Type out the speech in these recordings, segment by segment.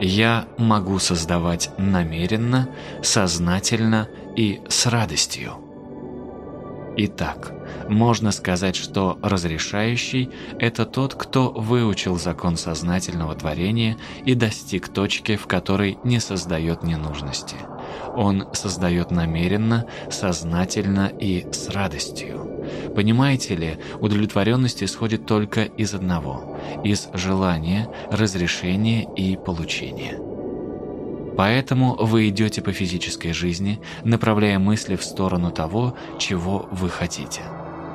Я могу создавать намеренно, сознательно и с радостью. Итак, можно сказать, что разрешающий – это тот, кто выучил закон сознательного творения и достиг точки, в которой не создает ненужности. Он создает намеренно, сознательно и с радостью. Понимаете ли, удовлетворенность исходит только из одного – из желания, разрешения и получения. Поэтому вы идете по физической жизни, направляя мысли в сторону того, чего вы хотите.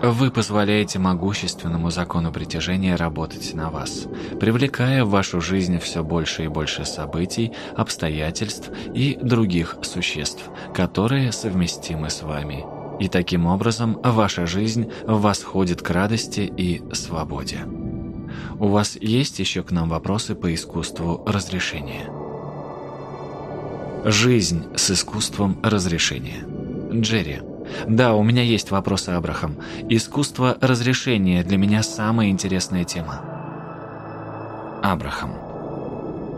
Вы позволяете могущественному закону притяжения работать на вас, привлекая в вашу жизнь все больше и больше событий, обстоятельств и других существ, которые совместимы с вами. И таким образом ваша жизнь восходит к радости и свободе. У вас есть еще к нам вопросы по искусству разрешения? Жизнь с искусством разрешения. Джерри. Да, у меня есть вопросы, Абрахам. Искусство разрешения для меня самая интересная тема. Абрахам.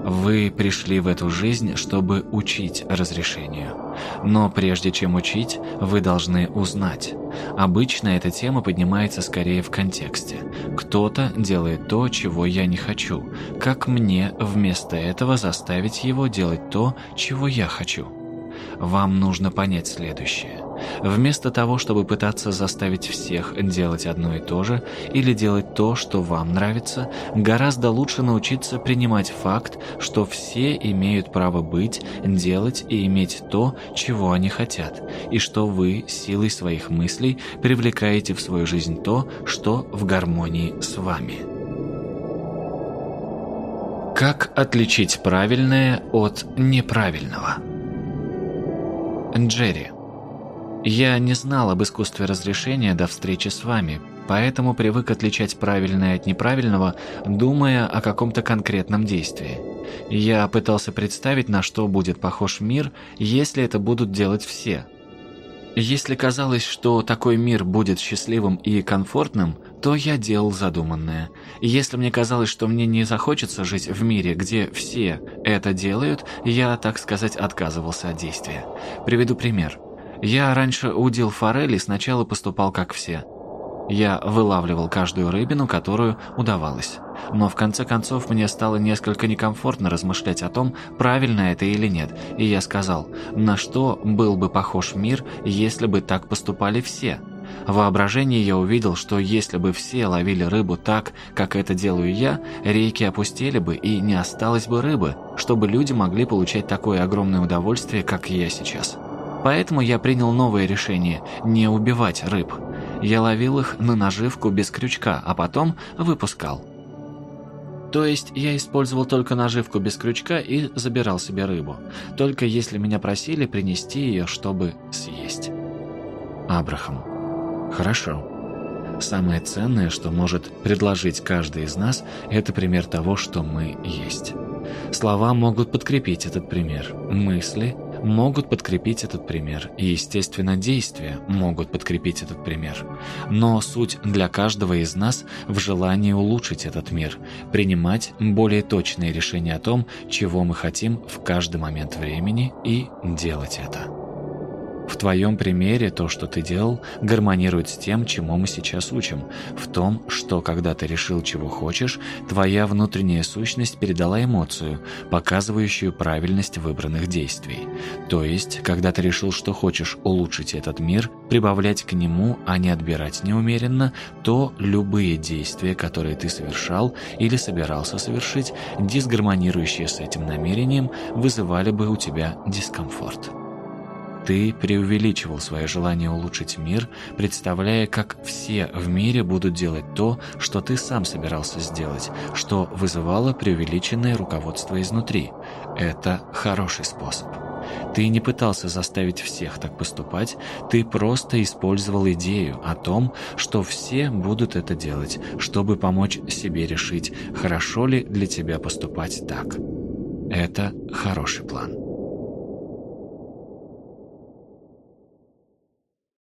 Вы пришли в эту жизнь, чтобы учить разрешению. Но прежде чем учить, вы должны узнать. Обычно эта тема поднимается скорее в контексте. Кто-то делает то, чего я не хочу. Как мне вместо этого заставить его делать то, чего я хочу? Вам нужно понять следующее. Вместо того, чтобы пытаться заставить всех делать одно и то же или делать то, что вам нравится, гораздо лучше научиться принимать факт, что все имеют право быть, делать и иметь то, чего они хотят, и что вы силой своих мыслей привлекаете в свою жизнь то, что в гармонии с вами. Как отличить правильное от неправильного? Джерри я не знал об искусстве разрешения до встречи с вами, поэтому привык отличать правильное от неправильного, думая о каком-то конкретном действии. Я пытался представить, на что будет похож мир, если это будут делать все. Если казалось, что такой мир будет счастливым и комфортным, то я делал задуманное. Если мне казалось, что мне не захочется жить в мире, где все это делают, я, так сказать, отказывался от действия. Приведу пример. Я раньше удил форели сначала поступал как все. Я вылавливал каждую рыбину, которую удавалось. Но в конце концов мне стало несколько некомфортно размышлять о том, правильно это или нет, и я сказал, на что был бы похож мир, если бы так поступали все. В воображении я увидел, что если бы все ловили рыбу так, как это делаю я, реки опустели бы и не осталось бы рыбы, чтобы люди могли получать такое огромное удовольствие, как я сейчас. Поэтому я принял новое решение – не убивать рыб. Я ловил их на наживку без крючка, а потом выпускал. То есть я использовал только наживку без крючка и забирал себе рыбу. Только если меня просили принести ее, чтобы съесть. Абрахам. Хорошо. Самое ценное, что может предложить каждый из нас, это пример того, что мы есть. Слова могут подкрепить этот пример. Мысли могут подкрепить этот пример, и, естественно, действия могут подкрепить этот пример. Но суть для каждого из нас в желании улучшить этот мир, принимать более точные решения о том, чего мы хотим в каждый момент времени и делать это. Твоем примере то, что ты делал, гармонирует с тем, чему мы сейчас учим. В том, что когда ты решил, чего хочешь, твоя внутренняя сущность передала эмоцию, показывающую правильность выбранных действий. То есть, когда ты решил, что хочешь улучшить этот мир, прибавлять к нему, а не отбирать неумеренно, то любые действия, которые ты совершал или собирался совершить, дисгармонирующие с этим намерением, вызывали бы у тебя дискомфорт. Ты преувеличивал свое желание улучшить мир, представляя, как все в мире будут делать то, что ты сам собирался сделать, что вызывало преувеличенное руководство изнутри. Это хороший способ. Ты не пытался заставить всех так поступать, ты просто использовал идею о том, что все будут это делать, чтобы помочь себе решить, хорошо ли для тебя поступать так. Это хороший план.